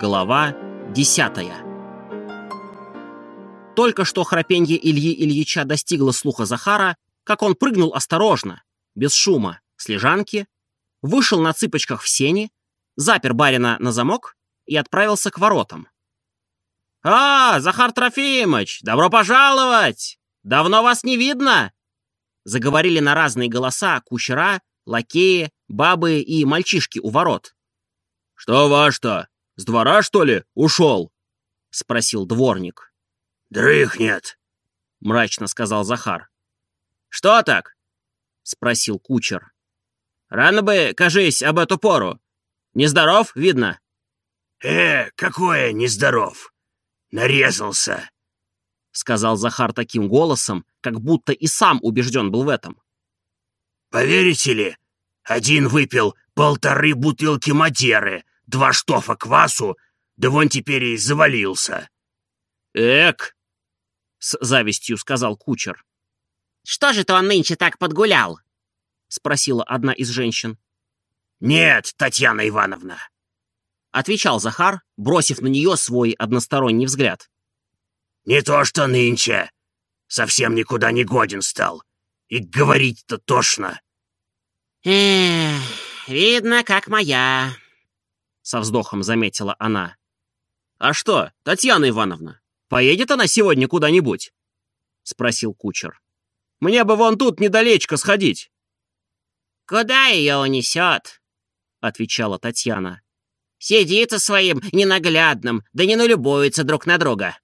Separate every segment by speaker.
Speaker 1: Глава 10 Только что храпенье Ильи Ильича достигло слуха Захара, как он прыгнул осторожно, без шума, с лежанки, вышел на цыпочках в сени, запер барина на замок и отправился к воротам. «А, Захар Трофимович, добро пожаловать! Давно вас не видно!» Заговорили на разные голоса кучера, лакеи, бабы и мальчишки у ворот.
Speaker 2: «Что ваш-то? С двора, что ли, ушел?»
Speaker 1: — спросил дворник.
Speaker 3: «Дрыхнет», —
Speaker 1: мрачно сказал Захар. «Что так?» — спросил кучер. «Рано бы, кажись, об эту пору. Нездоров, видно?»
Speaker 3: «Э, какое нездоров! Нарезался!»
Speaker 1: — сказал Захар таким голосом, как будто и сам убежден был в этом.
Speaker 3: «Поверите ли, один выпил полторы бутылки Мадеры, два штофа квасу, да вон теперь и завалился».
Speaker 1: «Эк!» — с завистью сказал кучер.
Speaker 4: «Что же-то он нынче так подгулял?»
Speaker 1: — спросила одна из женщин.
Speaker 3: «Нет, Татьяна Ивановна», —
Speaker 1: отвечал Захар, бросив на нее свой односторонний взгляд.
Speaker 3: «Не то что нынче. Совсем никуда не годен стал. И говорить-то тошно».
Speaker 4: «Эх, видно, как моя», —
Speaker 1: со вздохом заметила она. «А что, Татьяна Ивановна, поедет она сегодня куда-нибудь?» — спросил кучер. «Мне бы вон тут недалечко сходить».
Speaker 4: «Куда ее унесет?» — отвечала Татьяна. «Сидит своим ненаглядным, да не налюбуется друг на друга».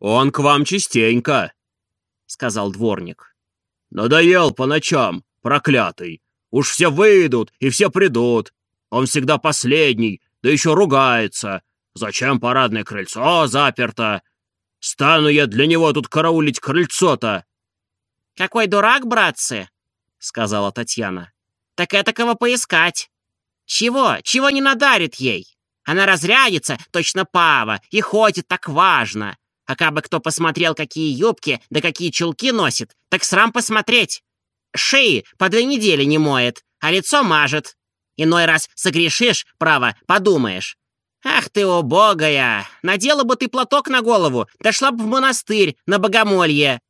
Speaker 2: «Он к вам частенько», — сказал дворник. «Надоел по ночам, проклятый. Уж все выйдут и все придут. Он всегда последний, да еще ругается. Зачем парадное крыльцо заперто? Стану я для него тут караулить крыльцо-то!»
Speaker 4: «Какой дурак, братцы!» — сказала Татьяна. «Так это кого поискать? Чего? Чего не надарит ей? Она разрядится, точно пава, и ходит так важно. А кабы кто посмотрел, какие юбки да какие чулки носит, так срам посмотреть. Шеи по две недели не моет, а лицо мажет. Иной раз согрешишь, право, подумаешь. Ах ты, убогая! Надела бы ты платок на голову, дошла бы в монастырь на богомолье.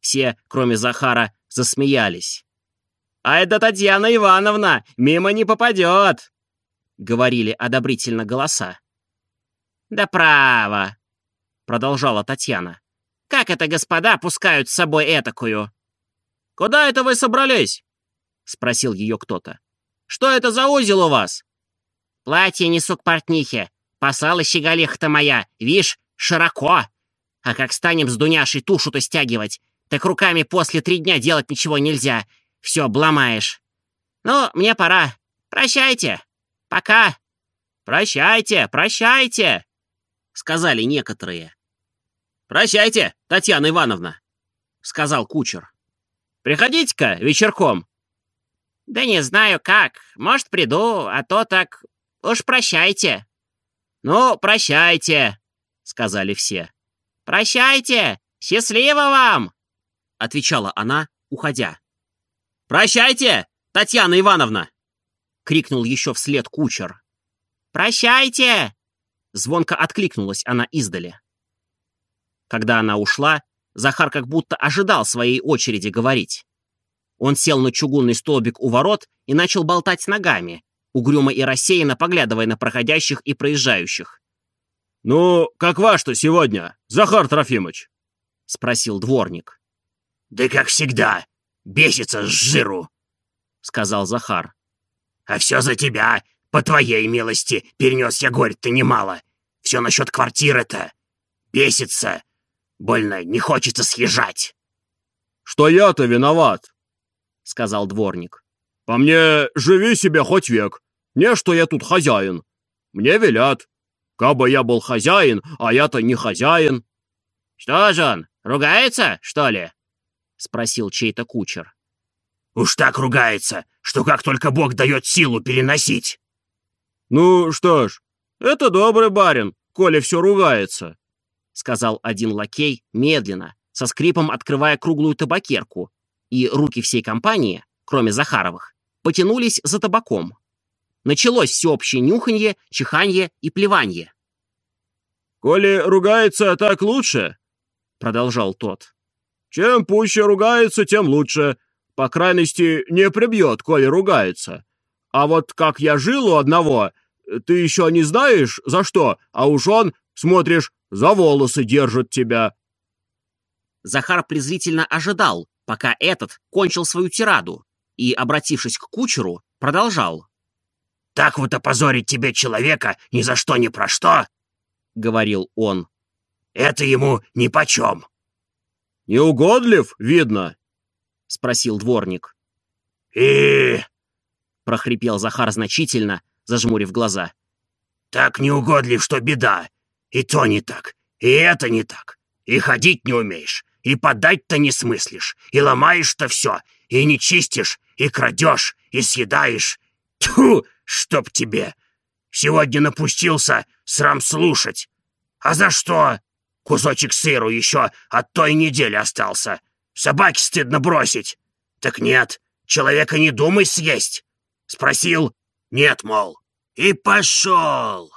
Speaker 1: Все, кроме Захара, засмеялись. «А это Татьяна Ивановна, мимо не попадет!» — говорили одобрительно голоса.
Speaker 4: «Да право!» — продолжала Татьяна. «Как это господа пускают с собой этакую?»
Speaker 1: «Куда это вы собрались?» — спросил ее кто-то. «Что это за узел у вас?»
Speaker 4: «Платье несу к портнихе. Послала щеголиха-то моя, вишь, широко. А как станем с Дуняшей тушу-то стягивать, так руками после три дня делать ничего нельзя. Все, обломаешь. Ну, мне пора. Прощайте. Пока».
Speaker 1: «Прощайте, прощайте!» — сказали некоторые. «Прощайте, Татьяна Ивановна!» — сказал кучер. «Приходите-ка вечерком!»
Speaker 4: «Да не знаю как. Может, приду, а то так... Уж прощайте».
Speaker 1: «Ну, прощайте!» — сказали все.
Speaker 4: «Прощайте! Счастливо вам!»
Speaker 1: — отвечала она, уходя. «Прощайте, Татьяна Ивановна!» — крикнул еще вслед кучер.
Speaker 4: «Прощайте!»
Speaker 1: — звонко откликнулась она издали. Когда она ушла, Захар как будто ожидал своей очереди говорить. Он сел на чугунный столбик у ворот и начал болтать ногами, угрюмо и рассеянно поглядывая на проходящих и проезжающих.
Speaker 2: «Ну, как ваш-то сегодня, Захар Трофимович?»
Speaker 1: — спросил дворник.
Speaker 3: «Да как всегда, бесится с жиру», — сказал Захар. «А все за тебя, по твоей милости, перенес я горе-то немало. Все насчет квартиры-то. Бесится. Больно не хочется съезжать».
Speaker 2: «Что я-то виноват?»
Speaker 1: — сказал дворник.
Speaker 2: «По мне, живи себе хоть век. Не, что я тут хозяин. Мне велят. Кабы я был хозяин, а я-то не хозяин».
Speaker 4: «Что же он, ругается, что ли?»
Speaker 1: — спросил чей-то кучер.
Speaker 3: «Уж так ругается, что как только Бог дает силу переносить».
Speaker 2: «Ну что ж, это добрый барин, коли все ругается», —
Speaker 1: сказал один лакей медленно, со скрипом открывая круглую табакерку, и руки всей компании, кроме Захаровых, потянулись за табаком. Началось всеобщее нюханье, чиханье и плеванье.
Speaker 2: «Коли ругается, так лучше», — продолжал тот. «Чем пуще ругается, тем лучше. По крайности, не прибьет, коли ругается. А вот как я жил у одного, ты еще не знаешь, за что, а уж он, смотришь, за волосы держит тебя».
Speaker 1: Захар презрительно ожидал, пока этот кончил свою тираду, и, обратившись к кучеру, продолжал.
Speaker 3: «Так вот опозорить тебе человека ни за что ни про что!» — говорил он. «Это ему нипочем!»
Speaker 2: «Неугодлив, видно?»
Speaker 1: — спросил дворник.
Speaker 3: «И...»
Speaker 1: — прохрипел Захар значительно, зажмурив глаза.
Speaker 3: «Так неугодлив, что беда. И то не так, и это не так. И ходить не умеешь, и подать-то не смыслишь, и ломаешь-то все, и не чистишь, и крадешь, и съедаешь. Тьфу, чтоб тебе! Сегодня напустился, срам слушать. А за что? Кусочек сыру еще от той недели остался. Собаке стыдно бросить. Так нет, человека не думай съесть. Спросил, нет, мол. И пошел.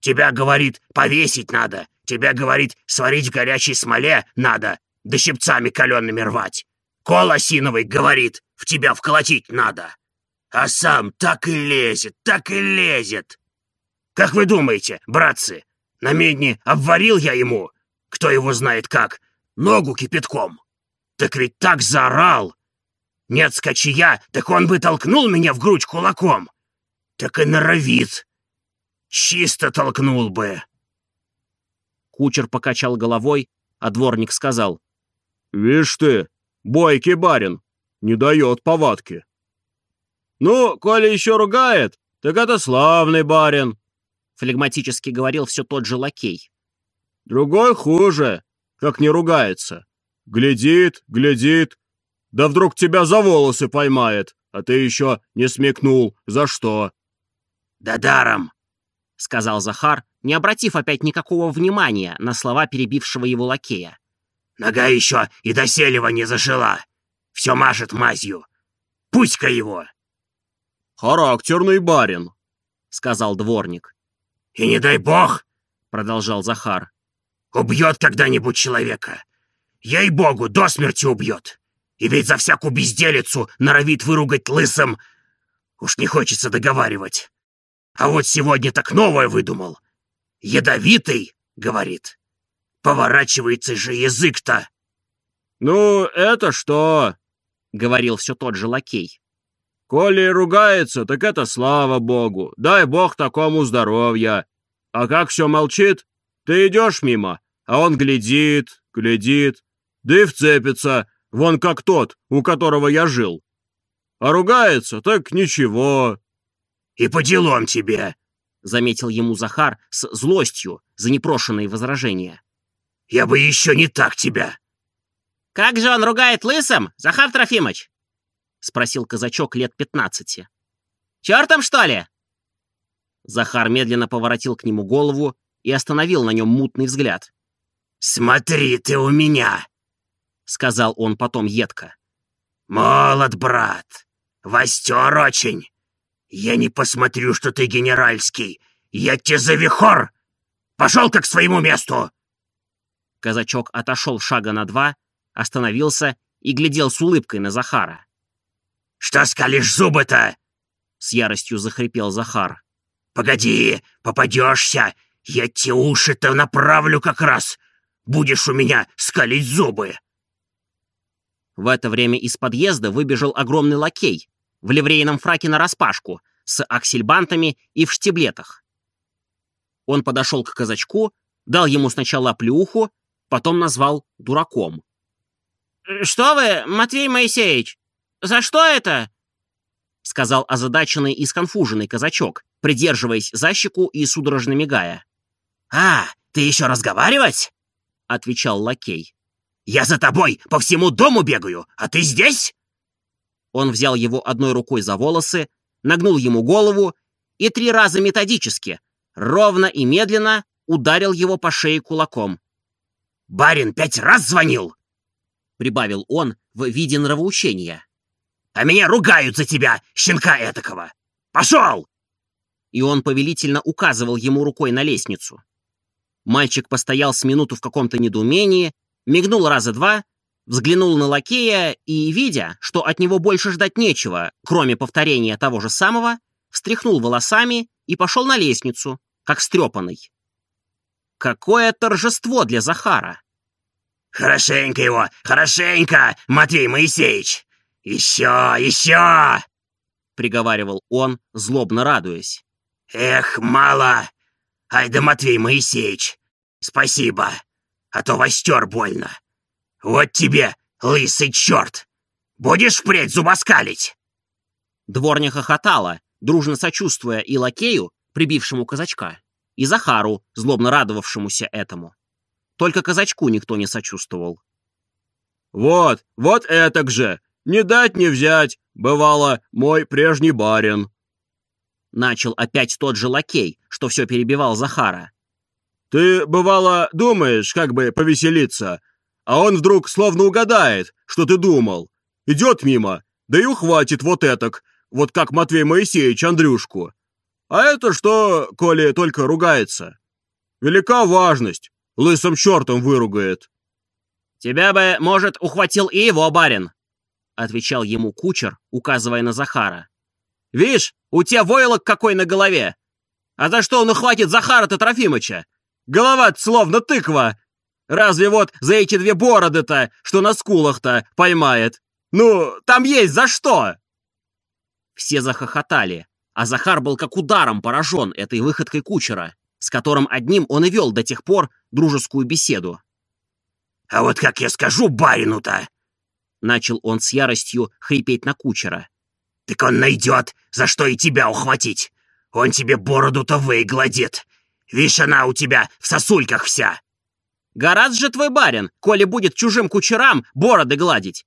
Speaker 3: Тебя, говорит, повесить надо. Тебя, говорит, сварить в горячей смоле надо, да щипцами калеными рвать. Кол осиновый, говорит, в тебя вколотить надо. А сам так и лезет, так и лезет. Как вы думаете, братцы, на медне обварил я ему, кто его знает как, ногу кипятком? Так ведь так заорал. Нет скачия, так он бы толкнул меня в грудь кулаком. Так и норовит. Чисто толкнул бы.
Speaker 1: Кучер покачал головой, а дворник сказал.
Speaker 2: «Вишь ты, бойкий барин, не дает повадки». «Ну, коли еще ругает, так это славный барин», —
Speaker 1: флегматически говорил все тот же лакей.
Speaker 2: «Другой хуже, как не ругается. Глядит, глядит, да вдруг тебя за волосы поймает, а ты еще не смекнул, за что».
Speaker 3: «Да даром», —
Speaker 1: сказал Захар, не обратив опять никакого внимания на слова перебившего его лакея.
Speaker 3: «Нога еще и до селева не зашила. Все мажет мазью. Пусть-ка его!»
Speaker 2: «Характерный барин», —
Speaker 1: сказал дворник.
Speaker 3: «И не дай бог», —
Speaker 1: продолжал Захар, —
Speaker 3: «убьет когда-нибудь человека. Ей-богу, до смерти убьет. И ведь за всякую безделицу норовит выругать лысым. Уж не хочется договаривать. А вот сегодня так новое выдумал. Ядовитый, говорит. Поворачивается же язык-то.
Speaker 2: «Ну, это что?»
Speaker 1: — говорил все тот же лакей.
Speaker 2: Коли ругается, так это слава богу. Дай бог такому здоровья. А как все молчит, ты идешь мимо, а он глядит, глядит, да и вцепится, вон как тот, у которого я жил. А ругается, так ничего.
Speaker 3: И по делам тебе, —
Speaker 1: заметил ему Захар с злостью за непрошенные возражения.
Speaker 3: Я бы еще не так тебя.
Speaker 4: Как же он ругает лысым, Захар Трофимович?
Speaker 1: — спросил казачок лет пятнадцати.
Speaker 4: «Чертом, что ли?»
Speaker 1: Захар медленно поворотил к нему голову и остановил на нем мутный взгляд.
Speaker 3: «Смотри ты у меня!» — сказал он потом едко. «Молод, брат, востер очень. Я не посмотрю, что ты генеральский. Я тебе за вихор! Пошел-ка к своему месту!»
Speaker 1: Казачок отошел шага на два, остановился и глядел с улыбкой на Захара.
Speaker 3: «Что скалишь зубы-то?»
Speaker 1: — с яростью захрипел Захар.
Speaker 3: «Погоди, попадешься! Я те уши-то направлю как раз! Будешь у меня скалить зубы!»
Speaker 1: В это время из подъезда выбежал огромный лакей в ливрейном фраке нараспашку, с аксельбантами и в штиблетах. Он подошел к казачку, дал ему сначала плюху, потом назвал дураком.
Speaker 4: «Что вы, Матвей Моисеевич, «За что это?»
Speaker 1: — сказал озадаченный и сконфуженный казачок, придерживаясь за щеку и судорожно мигая.
Speaker 3: «А, ты еще разговаривать?» — отвечал лакей. «Я за тобой по всему дому бегаю, а ты здесь?»
Speaker 1: Он взял его одной рукой за волосы, нагнул ему голову и три раза методически, ровно и медленно ударил его по шее кулаком.
Speaker 3: «Барин пять раз звонил!»
Speaker 1: — прибавил он в виде нравоучения.
Speaker 3: А меня ругают за тебя, щенка этакого! Пошел!
Speaker 1: и он повелительно указывал ему рукой на лестницу. Мальчик постоял с минуту в каком-то недоумении, мигнул раза два, взглянул на лакея и, видя, что от него больше ждать нечего, кроме повторения того же самого, встряхнул волосами и пошел на лестницу, как стрепанный. Какое торжество для Захара!
Speaker 3: «Хорошенько его, хорошенько, Матвей Моисеевич! Еще, еще!» — приговаривал он, злобно радуясь. «Эх, мало! Ай да Матвей Моисеевич! Спасибо, а то востер больно. Вот тебе, лысый черт! Будешь впредь зубоскалить?»
Speaker 1: Дворня хохотала, дружно сочувствуя и лакею, прибившему казачка, и Захару, злобно радовавшемуся этому. Только казачку никто не сочувствовал.
Speaker 2: «Вот, вот этак же! Не дать не взять! Бывало, мой прежний барин!»
Speaker 1: Начал опять тот же лакей, что все перебивал Захара.
Speaker 2: «Ты, бывало, думаешь, как бы повеселиться, а он вдруг словно угадает, что ты думал. Идет мимо, да и ухватит вот этак, вот как Матвей Моисеевич Андрюшку. А это что, коли только ругается? Велика важность, лысым чертом выругает.
Speaker 1: «Тебя бы, может, ухватил и его барин», — отвечал ему кучер, указывая на Захара. «Вишь, у тебя войлок какой на голове! А за что он ухватит Захара-то Трофимыча? голова словно тыква! Разве вот за эти две бороды-то, что на скулах-то, поймает? Ну, там есть за что!» Все захохотали, а Захар был как ударом поражен этой выходкой кучера, с которым одним он и вел до тех пор дружескую беседу.
Speaker 3: «А вот как я скажу барину-то!»
Speaker 1: Начал он с яростью хрипеть на кучера.
Speaker 3: «Так он найдет, за что и тебя ухватить! Он тебе бороду-то выгладит! Вишь, она у тебя в сосульках вся!»
Speaker 1: «Гораздо же твой барин, коли будет чужим кучерам бороды гладить!»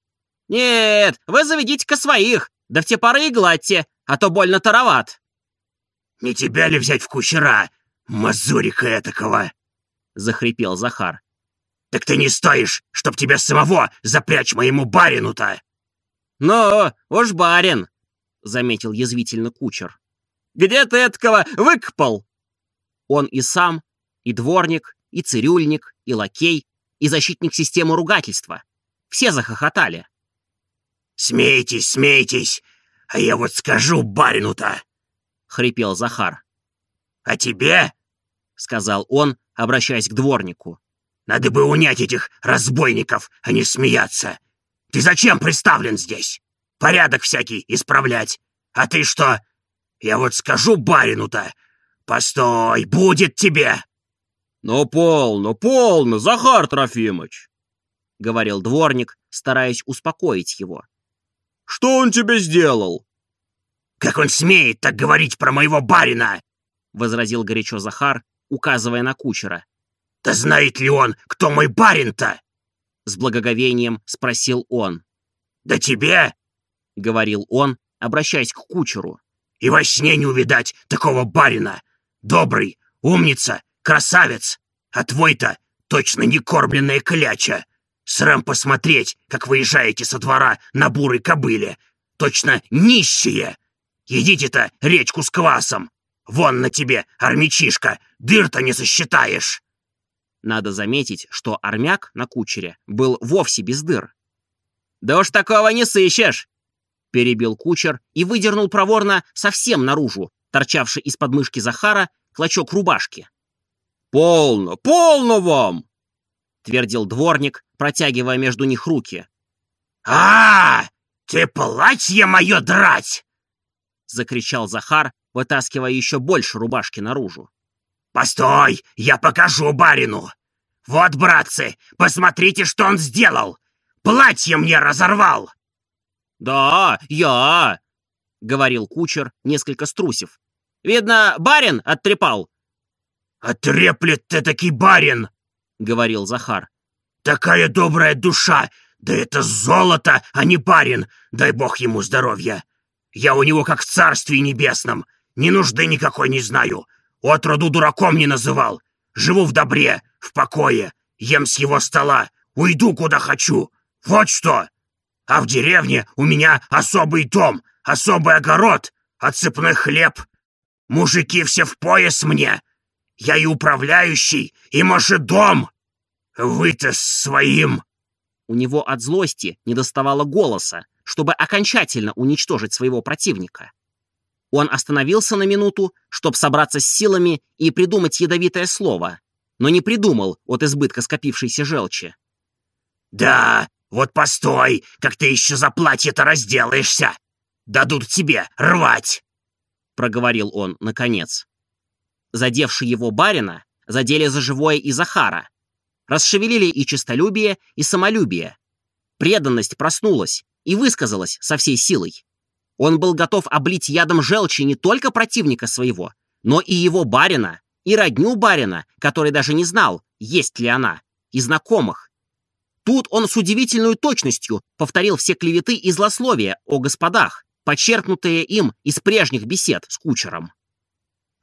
Speaker 1: «Нет, вы заведите-ка своих, да в те поры и гладьте, а то больно тароват.
Speaker 3: «Не тебя ли взять в кучера, мазурика этакого?» — захрипел Захар. «Так ты не стоишь, чтоб тебя самого запрячь моему барину-то!»
Speaker 1: «Ну, уж барин!» — заметил язвительно кучер. «Где ты этакого выкопал?» Он и сам, и дворник, и цирюльник, и лакей, и защитник системы ругательства. Все захохотали.
Speaker 3: «Смейтесь, смейтесь! А я вот скажу барину-то!» — хрипел Захар. «А тебе?» — сказал он, обращаясь к дворнику. «Надо бы унять этих разбойников, а не смеяться. Ты зачем приставлен здесь? Порядок всякий исправлять. А ты что? Я вот скажу барину-то. Постой, будет тебе!»
Speaker 2: «Ну, полно, полно, Захар Трофимыч!»
Speaker 1: — говорил дворник, стараясь успокоить его.
Speaker 2: Что он тебе сделал?»
Speaker 3: «Как он смеет так говорить про моего барина?»
Speaker 1: — возразил горячо Захар, указывая на кучера.
Speaker 3: «Да знает ли он, кто мой барин-то?»
Speaker 1: С благоговением спросил он.
Speaker 3: «Да тебе?»
Speaker 1: — говорил он, обращаясь к кучеру.
Speaker 3: «И во сне не увидать такого барина! Добрый, умница, красавец! А твой-то точно не кормленная кляча! Срам посмотреть, как выезжаете со двора на бурой кобыле. Точно нищие. Едите-то речку с квасом. Вон на тебе, армячишка, дыр-то не сосчитаешь.
Speaker 1: Надо заметить, что армяк на кучере был вовсе без дыр. «Да уж такого не сыщешь!» Перебил кучер и выдернул проворно совсем наружу, торчавший из подмышки Захара, клочок рубашки.
Speaker 2: «Полно, полно вам!»
Speaker 1: Твердил дворник, протягивая между них руки.
Speaker 3: а, -а, -а Ты платье мое драть!»
Speaker 1: Закричал Захар, вытаскивая еще больше рубашки наружу.
Speaker 3: «Постой, я покажу барину! Вот, братцы, посмотрите, что он сделал! Платье мне разорвал!»
Speaker 1: «Да, я!» — говорил кучер, несколько струсив. «Видно, барин оттрепал!»
Speaker 3: «Отреплет ты таки барин!» — говорил Захар. «Такая добрая душа! Да это золото, а не барин! Дай бог ему здоровья! Я у него как в царстве небесном! Ни нужды никакой не знаю! Отроду дураком не называл! Живу в добре, в покое, ем с его стола, уйду куда хочу! Вот что! А в деревне у меня особый дом, особый огород, отсыпной хлеб, Мужики все в пояс мне. Я и управляющий, и дом. Вы-то своим...»
Speaker 1: У него от злости не доставало голоса, чтобы окончательно уничтожить своего противника. Он остановился на минуту, чтобы собраться с силами и придумать ядовитое слово, но не придумал от избытка скопившейся желчи.
Speaker 3: «Да, вот постой, как ты еще за платье-то разделаешься! Дадут тебе рвать!»
Speaker 1: Проговорил он, наконец. Задевший его барина задели за живое и Захара. Расшевелили и честолюбие, и самолюбие. Преданность проснулась и высказалась со всей силой. Он был готов облить ядом желчи не только противника своего, но и его барина, и родню барина, который даже не знал, есть ли она, и знакомых. Тут он с удивительной точностью повторил все клеветы и злословия о господах, подчеркнутые им из прежних бесед с кучером.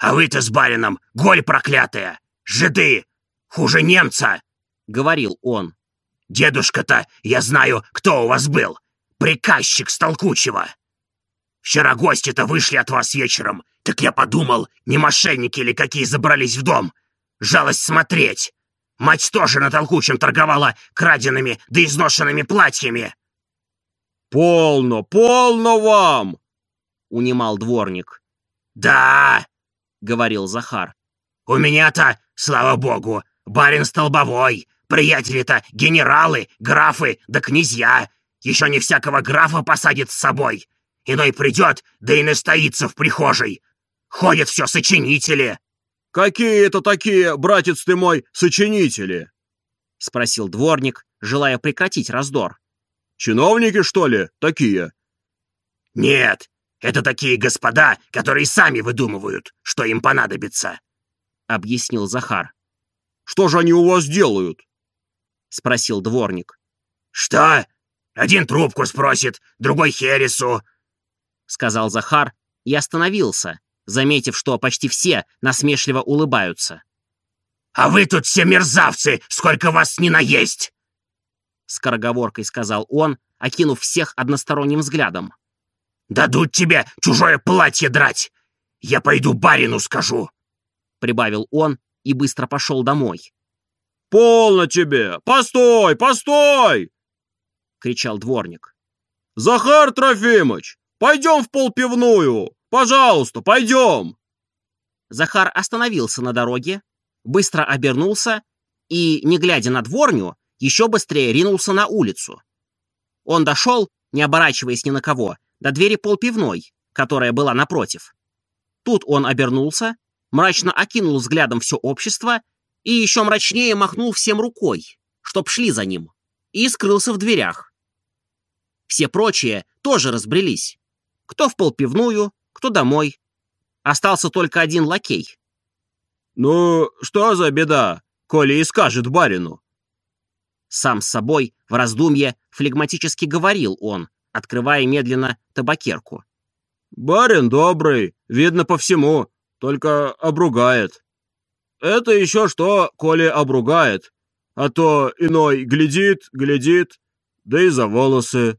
Speaker 3: «А вы-то с барином, голь проклятая! Жиды! Хуже немца!» — говорил он. «Дедушка-то, я знаю, кто у вас был! Приказчик Столкучего!» Вчера гости-то вышли от вас вечером. Так я подумал, не мошенники ли какие забрались в дом. Жалость смотреть. Мать тоже на толкучем торговала краденными да изношенными платьями.
Speaker 2: «Полно, полно вам!»
Speaker 1: — унимал дворник.
Speaker 3: «Да!»
Speaker 1: — говорил Захар.
Speaker 3: «У меня-то, слава богу, барин столбовой, приятели-то генералы, графы да князья. Еще не всякого графа посадит с собой. Иной придет, да и настоится в прихожей. Ходят все сочинители.
Speaker 2: «Какие это такие, братец ты мой, сочинители?»
Speaker 1: — спросил дворник, желая прекратить раздор.
Speaker 2: «Чиновники, что ли, такие?»
Speaker 3: «Нет, это такие господа, которые сами выдумывают, что им понадобится», — объяснил Захар.
Speaker 2: «Что же они у вас делают?»
Speaker 1: — спросил дворник.
Speaker 3: «Что? Один трубку спросит, другой хересу, —
Speaker 1: сказал Захар и остановился, заметив, что почти все насмешливо улыбаются.
Speaker 3: «А вы тут все мерзавцы, сколько вас не наесть!»
Speaker 1: Скороговоркой сказал он, окинув всех односторонним взглядом.
Speaker 3: «Дадут тебе чужое платье драть! Я пойду барину скажу!»
Speaker 1: Прибавил он и быстро пошел домой.
Speaker 2: «Полно тебе! Постой, постой!»
Speaker 1: кричал дворник.
Speaker 2: «Захар Трофимыч, Пойдем в полпивную! Пожалуйста, пойдем!»
Speaker 1: Захар остановился на дороге, быстро обернулся и, не глядя на дворню, еще быстрее ринулся на улицу. Он дошел, не оборачиваясь ни на кого, до двери полпивной, которая была напротив. Тут он обернулся, мрачно окинул взглядом все общество и еще мрачнее махнул всем рукой, чтоб шли за ним, и скрылся в дверях. Все прочие тоже разбрелись. Кто в полпивную, кто домой. Остался только один лакей.
Speaker 2: «Ну, что за беда, коли и скажет барину?»
Speaker 1: Сам с собой в раздумье флегматически говорил он, открывая медленно табакерку.
Speaker 2: «Барин добрый, видно по всему, только обругает. Это еще что, коли обругает, а то иной глядит, глядит, да и за волосы.